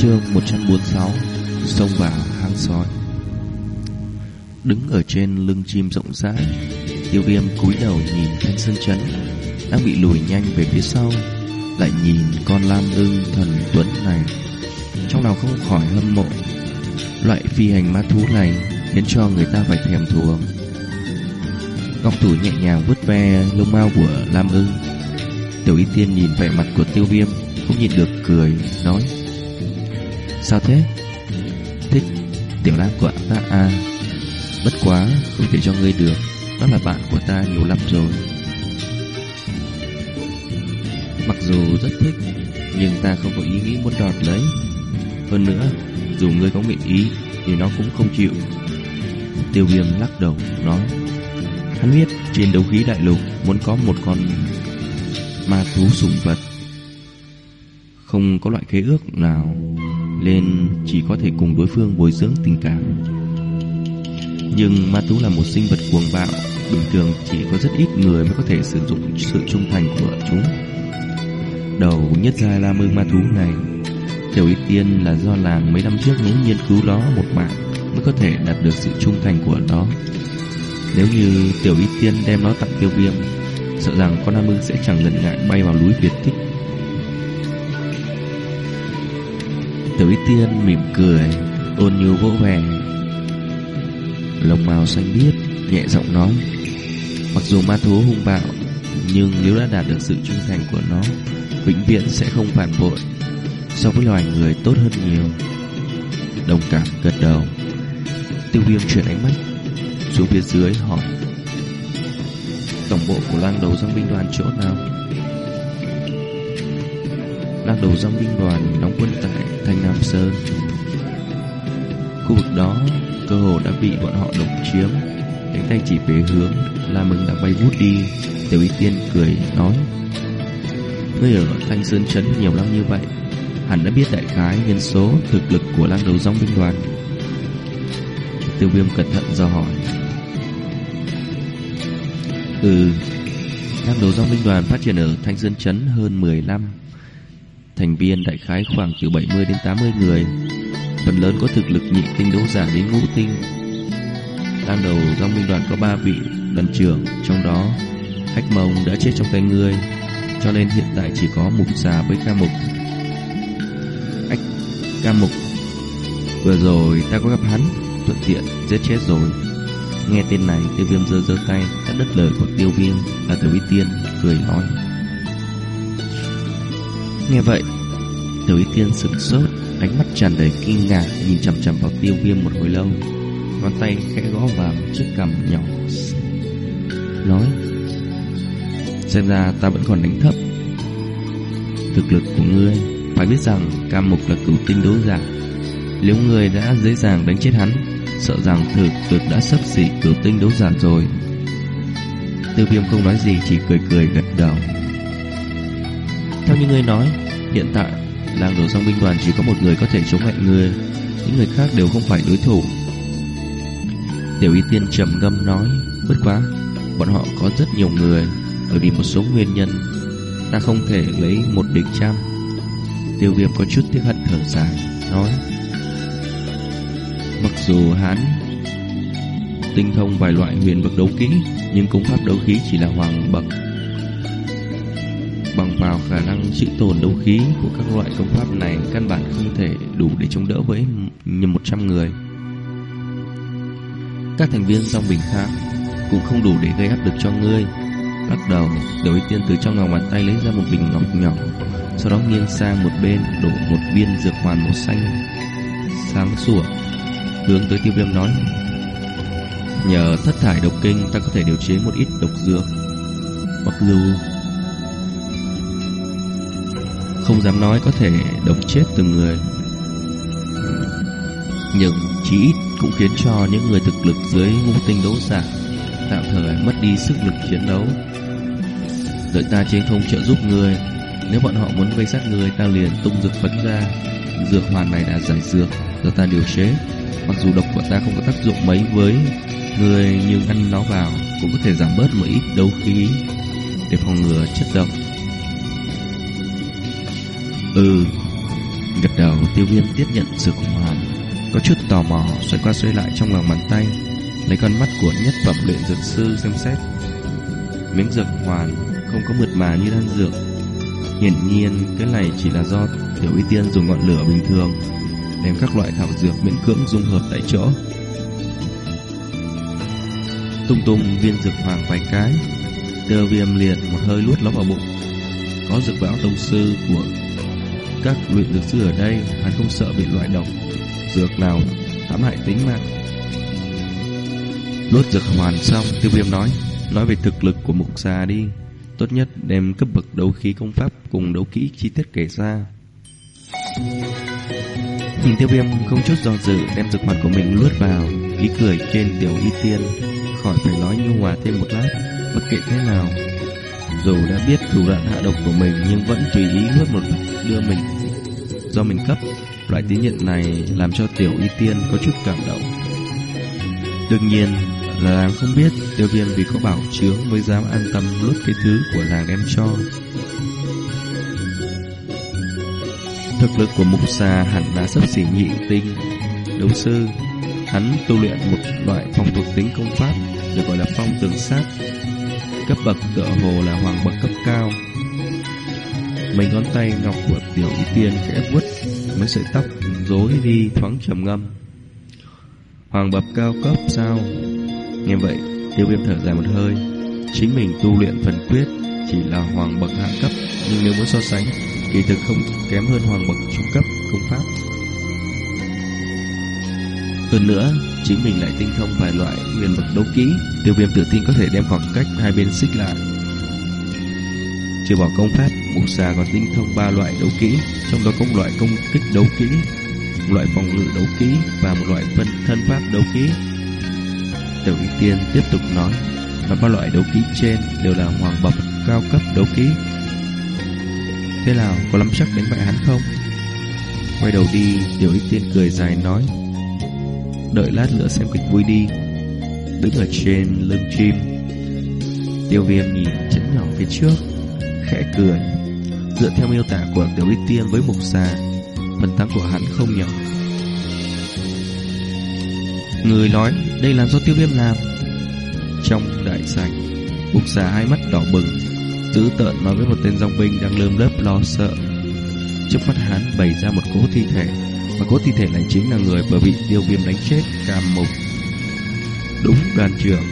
Chương 146 Xông vào hang sói. Đứng ở trên lưng chim rộng rãi, Tiêu viêm cúi đầu nhìn thanh sơn chấn Đang bị lùi nhanh về phía sau, Lại nhìn con lam ưng thần tuấn này. Trong lòng không khỏi hâm mộ, Loại phi hành ma thú này Khiến cho người ta phải thèm thuồng. Ngọc thủ nhẹ nhàng vuốt ve lông mao của lam ưng. Tiểu y tiên nhìn vẻ mặt của tiêu viêm, Không nhịn được cười, Nói Sao thế? Thích tiểu lam của ta à? Bất quá, không thể cho ngươi được. Đó là bạn của ta nhiều lắm rồi. Mặc dù rất thích, Nhưng ta không có ý nghĩ muốn đọt lấy. Hơn nữa, Dù ngươi có nguyện ý, Thì nó cũng không chịu. Tiêu viêm lắc đầu, nói, Hắn biết trên đấu khí đại lục Muốn có một con ma thú sủng vật. Không có loại khế ước nào. Nên chỉ có thể cùng đối phương bồi dưỡng tình cảm. Nhưng ma thú là một sinh vật cuồng bạo, Bình thường chỉ có rất ít người mới có thể sử dụng sự trung thành của chúng. Đầu nhất ra la mương ma thú này, Tiểu ý tiên là do làng mấy năm trước muốn nghiên cứu nó một mạng Mới có thể đạt được sự trung thành của nó. Nếu như tiểu ý tiên đem nó tặng tiêu viêm, Sợ rằng con Nam Mương sẽ chẳng ngần ngại bay vào núi Việt Thích Tiểu ý tiên mỉm cười, Ôn nhu vỗ về Lông màu xanh biếc Nhẹ giọng nói, Mặc dù ma thú hung bạo, Nhưng nếu đã đạt được sự trung thành của nó, Vĩnh viễn sẽ không phản bội. So với loài người tốt hơn nhiều. Đồng cảm gật đầu. Tiêu viêm chuyển ánh mắt Xuống phía dưới hỏi, Tổng bộ của lang đầu dòng binh đoàn chỗ nào? Đang đầu dòng binh đoàn đóng quân tại Thanh Nam Sơn. Khu vực đó, cơ hồ đã bị bọn họ độc chiếm. Cánh tay chỉ về hướng là Mừng đã bay vút đi. Tiểu Y Tiên cười, nói, Ngươi ở Thanh Sơn Trấn nhiều năm như vậy, Hẳn đã biết đại khái nhân số thực lực của lang đầu dòng binh đoàn. Tiêu viêm cẩn thận dò hỏi Ừ Lang đầu dòng binh đoàn phát triển ở Thanh Sơn Trấn hơn 10 năm. Thành viên đại khái khoảng từ 70 đến 80 người, Phần lớn có thực lực nhị tinh đấu giả đến ngũ tinh. Ban đầu trong minh đoàn có 3 vị đoàn trưởng, Trong đó Hách mông đã chết trong tay ngươi, Cho nên hiện tại chỉ có mục già với ca mục. Ách ca mục, Vừa rồi ta có gặp hắn, Thuận tiện giết chết rồi. Nghe tên này, tiêu viêm giơ giơ tay, Cắt đứt lời của tiêu viêm, là Tử Vi tiên, Cười nói. Nghe vậy Tiểu y tiên sửng sốt, Ánh mắt tràn đầy kinh ngạc, Nhìn chằm chằm vào tiêu viêm một hồi lâu. Ngón tay khẽ gõ vào chiếc cằm nhỏ. Nói, Xem ra ta vẫn còn đánh thấp. Thực lực của ngươi, Phải biết rằng cam mục là cửu tinh đấu giả. Nếu ngươi đã dễ dàng đánh chết hắn, Sợ rằng thực lực đã sắp xỉ cửu tinh đấu giả rồi. Tiêu viêm không nói gì, Chỉ cười cười gật đầu. Theo như ngươi nói, Hiện tại, Làng đổ song binh đoàn chỉ có một người có thể chống lại ngươi. Những người khác đều không phải đối thủ. Tiểu y tiên trầm ngâm nói, Bất quá, Bọn họ có rất nhiều người, Bởi vì một số nguyên nhân. Ta không thể lấy một địch trăm Tiêu viêm có chút tiếc hận thở dài, Nói, Mặc dù hắn Tinh thông vài loại huyền vật đấu kỹ, Nhưng công pháp đấu khí chỉ là hoàng bậc vào khả năng chịu tồn đấu khí Của các loại công pháp này Căn bản không thể đủ để chống đỡ với Như 100 người. Các thành viên trong bình khác Cũng không đủ để gây áp lực cho ngươi. Bắt đầu Đầu ý tiên từ trong lòng bàn tay lấy ra một bình ngọc nhỏ, Sau đó nghiêng sang một bên, Đổ một viên dược hoàn màu xanh, Sáng sủa, Hướng tới tiêu viêm nói, Nhờ thất thải độc kinh, Ta có thể điều chế một ít độc dược. Mặc dù không dám nói có thể độc chết từng người. Nhưng chỉ ít cũng khiến cho những người thực lực dưới ngũ tinh đấu giả Tạm thời mất đi sức lực chiến đấu. Đợi ta chiến thông trợ giúp người, Nếu bọn họ muốn vây sát người, Ta liền tung dược phấn ra. Dược hoàn này đã giải dược Do ta điều chế. Mặc dù độc của ta không có tác dụng mấy với người, Nhưng ăn nó vào Cũng có thể giảm bớt một ít đấu khí Để phòng ngừa chất độc. Ừ. Gật đầu tiêu viêm tiếp nhận dược hoàn Có chút tò mò, xoay qua xoay lại trong lòng bàn tay, Lấy con mắt của nhất phẩm luyện dược sư xem xét. Miếng dược hoàn không có mượt mà như đan dược. Hiển nhiên, cái này chỉ là do Tiểu Y Tiên dùng ngọn lửa bình thường, Đem các loại thảo dược miễn cưỡng dung hợp tại chỗ. Tung tung viên dược hoàng vài cái, Tiêu viêm liền một hơi luốt nó vào bụng. Có dược bão tông sư của các luyện dược sư ở đây, Hắn không sợ bị loại độc. Dược nào, hãm hại tính mạng. Luốt dược hoàn xong, Tiêu viêm nói Nói về thực lực của mục già đi. Tốt nhất đem cấp bậc đấu khí công pháp Cùng đấu kỹ chi tiết kể ra. Nhìn tiêu viêm không chút do dự Đem dược hoàn của mình luốt vào, Ý cười trên tiểu y tiên, Khỏi phải nói nhu hòa thêm một lát, Bất kể thế nào dù đã biết thủ đoạn hạ độc của mình Nhưng vẫn tùy ý nuốt một đưa mình Do mình cấp. Loại tín nhận này làm cho tiểu y tiên có chút cảm động. Đương nhiên là làng không biết tiêu viêm vì có bảo chướng mới dám an tâm nuốt cái thứ của làng đem cho. Thực lực của mục xà hẳn đã sắp xỉ nhị tinh. Đấu sư, Hắn tu luyện một loại phong thuộc tính công pháp Được gọi là phong tường sát. Cấp bậc tựa hồ là hoàng bậc cấp cao. Mấy ngón tay ngọc của tiểu y tiên khẽ vuốt, Mấy sợi tóc rối đi thoáng trầm ngâm. Hoàng bậc cao cấp sao? Nghe vậy tiêu viêm thở dài một hơi. Chính mình tu luyện phần quyết Chỉ là hoàng bậc hạ cấp, Nhưng nếu muốn so sánh, Kỳ thực không kém hơn hoàng bậc trung cấp công pháp. Hơn nữa, Chính mình lại tinh thông vài loại nguyên bậc đấu kỹ. Tiêu viêm tự tin có thể đem khoảng cách hai bên xích lại. Trừ bỏ công pháp Mục xà còn tinh thông ba loại đấu kỹ, Trong đó có một loại công kích đấu kỹ, Một loại phòng ngự đấu kỹ Và một loại phân thân pháp đấu kỹ. Tiểu Y Tiên tiếp tục nói Và ba loại đấu kỹ trên đều là hoàng bậc cao cấp đấu kỹ. Thế nào, có lắm chắc đánh bại hắn không? Quay đầu đi, Tiểu Y Tiên cười dài nói Đợi lát nữa xem kịch vui đi. Đứng ở trên lưng chim, Tiêu viêm nhìn chấn nhỏ phía trước, Khẽ cười. Dựa theo miêu tả của Tiểu Y Tiên với mục xà, Phần thắng của hắn không nhỏ. Người nói đây là do tiêu viêm làm. Trong đại sảnh, Mục xà hai mắt đỏ bừng, Dữ tợn nói với một tên dòng binh đang lơm lớp lo sợ. Trước mắt hắn bày ra một cố thi thể. Và cốt thi thể này chính là người vừa bị tiêu viêm đánh chết cam mục. Đúng đoàn trưởng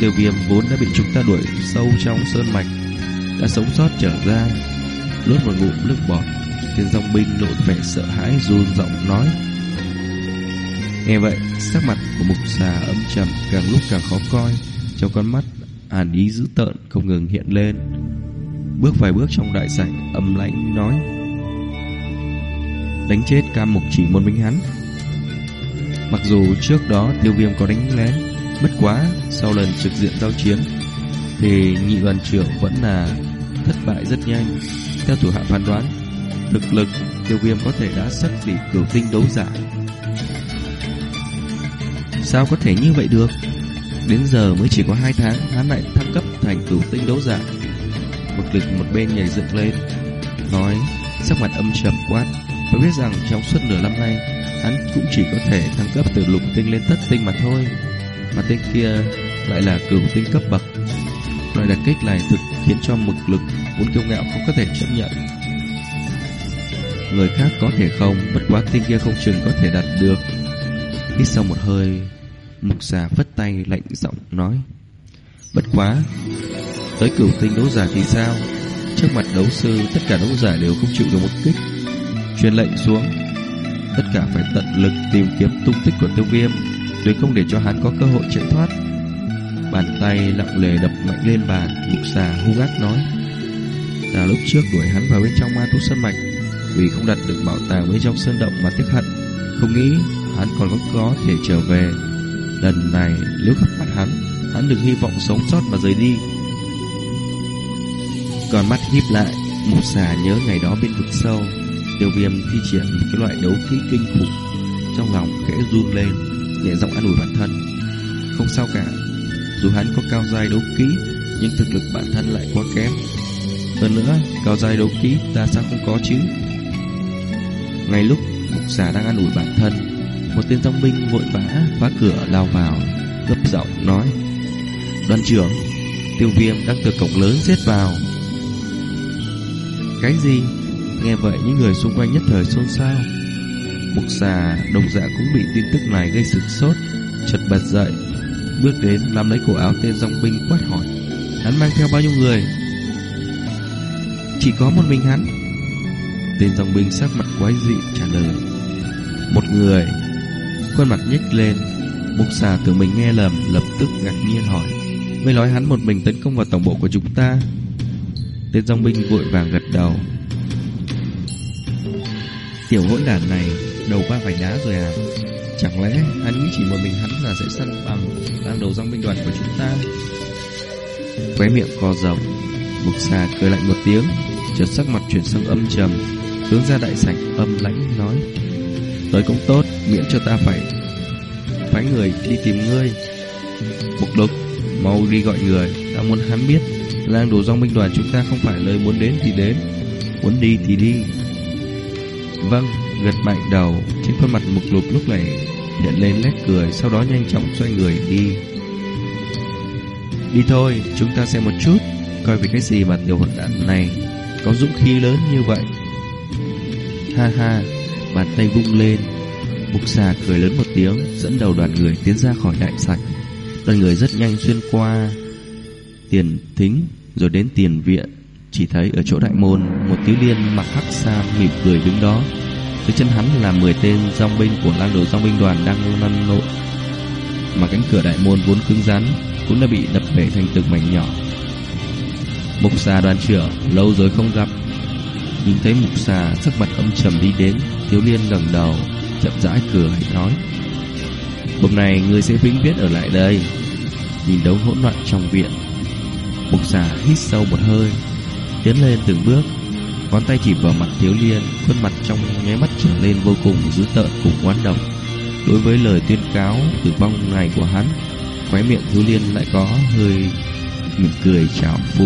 Tiêu viêm vốn đã bị chúng ta đuổi sâu trong sơn mạch Đã sống sót trở ra Lốt một ngụm nước bọt Tên dòng binh lộ vẻ sợ hãi run giọng nói. Nghe vậy, sắc mặt của mục xà âm trầm càng lúc càng khó coi, trong con mắt hàn ý dữ tợn không ngừng hiện lên. Bước vài bước trong đại sảnh, âm lãnh nói: "Đánh chết Cam Mục chỉ một mình hắn." Mặc dù trước đó Tiêu Viêm có đánh lén, bất quá sau lần trực diện giao chiến thì nhị đoàn trưởng vẫn là thất bại rất nhanh. Theo thủ hạ phán đoán, thực lực Tiêu Viêm có thể đã sắp bị cửu tinh đấu giả Sao có thể như vậy được Đến giờ mới chỉ có 2 tháng Hắn lại thăng cấp thành cửu tinh đấu giả Một lực một bên nhảy dựng lên Nói Sắc mặt âm trầm quát phải biết rằng trong suốt nửa năm nay, Hắn cũng chỉ có thể thăng cấp từ lục tinh lên thất tinh mà thôi. Mà tên kia lại là cửu tinh cấp bậc. Loại đặc kích này thực khiến cho mực lực Muốn kiêu ngạo không có thể chấp nhận. Người khác có thể không, Bất quá tên kia không chừng có thể đạt được. Hít sau một hơi, Mục già phất tay lạnh giọng nói, Bất quá, Tới cửu tinh đấu giả thì sao? Trước mặt đấu sư, Tất cả đấu giả đều không chịu được một kích. Truyền lệnh xuống. Tất cả phải tận lực tìm kiếm tung tích của tiêu viêm Để không để cho hắn có cơ hội chạy thoát. Bàn tay lặng lề đập mạnh lên bàn Mục xà hung ác nói. Là lúc trước đuổi hắn vào bên trong ma thú sơn mạch Vì không đặt được bảo tàng bên trong sơn động mà tiếc hận Không nghĩ hắn còn có, có thể trở về. Lần này nếu gặp mặt hắn Hắn đừng hy vọng sống sót mà rời đi. Còn mắt híp lại Mục xà nhớ ngày đó bên vực sâu. Tiêu viêm thi triển một cái loại đấu khí kinh khủng Trong lòng khẽ run lên, Nhẹ giọng an ủi bản thân. Không sao cả, Dù hắn có cao giai đấu khí, Nhưng thực lực bản thân lại quá kém. Hơn nữa, Cao giai đấu khí ta sao không có chứ? Ngay lúc mục giả đang ăn ủi bản thân, Một tên thông binh vội vã phá cửa lao vào, Gấp giọng nói, Đoàn trưởng, Tiêu viêm đang từ cổng lớn giết vào. Cái gì? Nghe vậy, những người xung quanh nhất thời xôn xao. Mục xà, đồng dạ cũng bị tin tức này gây sửng sốt, Chật bật dậy, Bước đến nắm lấy cổ áo tên dòng binh quát hỏi. Hắn mang theo bao nhiêu người? Chỉ có một mình hắn. Tên dòng binh sắc mặt quái dị trả lời. Một người. Khuôn mặt nhếch lên. Mục xà tưởng mình nghe lầm, Lập tức ngạc nhiên hỏi. Ngươi nói hắn một mình tấn công vào tổng bộ của chúng ta? Tên dòng binh vội vàng gật đầu. Tiểu hỗn đản này, Đầu qua vành đá rồi à? Chẳng lẽ hắn nghĩ chỉ một mình hắn là sẽ săn bằng Đang đầu dòng binh đoàn của chúng ta? Khóe miệng co rộng Mục xà cười lạnh một tiếng, Chợt sắc mặt chuyển sang âm trầm, Hướng ra đại sảnh âm lãnh nói, Tới cũng tốt, Miễn cho ta phải Phái người đi tìm ngươi. Mục đục Mau đi gọi người, Ta muốn hắn biết Lang đồ dòng binh đoàn chúng ta không phải lời muốn đến thì đến, Muốn đi thì đi. Vâng Gật mạnh đầu, Trên khuôn mặt mục lục lúc này Hiện lên nét cười, Sau đó nhanh chóng xoay người đi. Đi thôi, Chúng ta xem một chút, Coi vì cái gì mà tiểu hồn đạn này Có dũng khí lớn như vậy. Ha ha, Bàn tay vung lên, Mục xà cười lớn một tiếng, Dẫn đầu đoàn người tiến ra khỏi đại sảnh. Đoàn người rất nhanh xuyên qua Tiền thính, Rồi đến tiền viện. Chỉ thấy ở chỗ đại môn, Một thiếu liên mặc hắc sam mỉm cười đứng đó. Dưới chân hắn là 10 tên dòng binh Của lang đồ dòng binh đoàn đang lăn lộn. Mà cánh cửa đại môn vốn cứng rắn Cũng đã bị đập bể thành từng mảnh nhỏ. Mục xà đoàn trưởng, Lâu rồi không gặp. Nhìn thấy mục xà sắc mặt âm trầm đi đến, Thiếu liên ngẩng đầu, Chậm rãi cười nói, Hôm nay ngươi sẽ vĩnh viễn ở lại đây, Nhìn đấu hỗn loạn trong viện. Mục xà hít sâu một hơi. Tiến lên từng bước. Ngón tay chỉ vào mặt thiếu liên Khuôn mặt trong nháy mắt trở lên vô cùng dữ tợn cùng oán độc. Đối với lời tuyên cáo tử vong này của hắn, Khóe miệng thiếu liên lại có hơi mỉm cười chào phúng.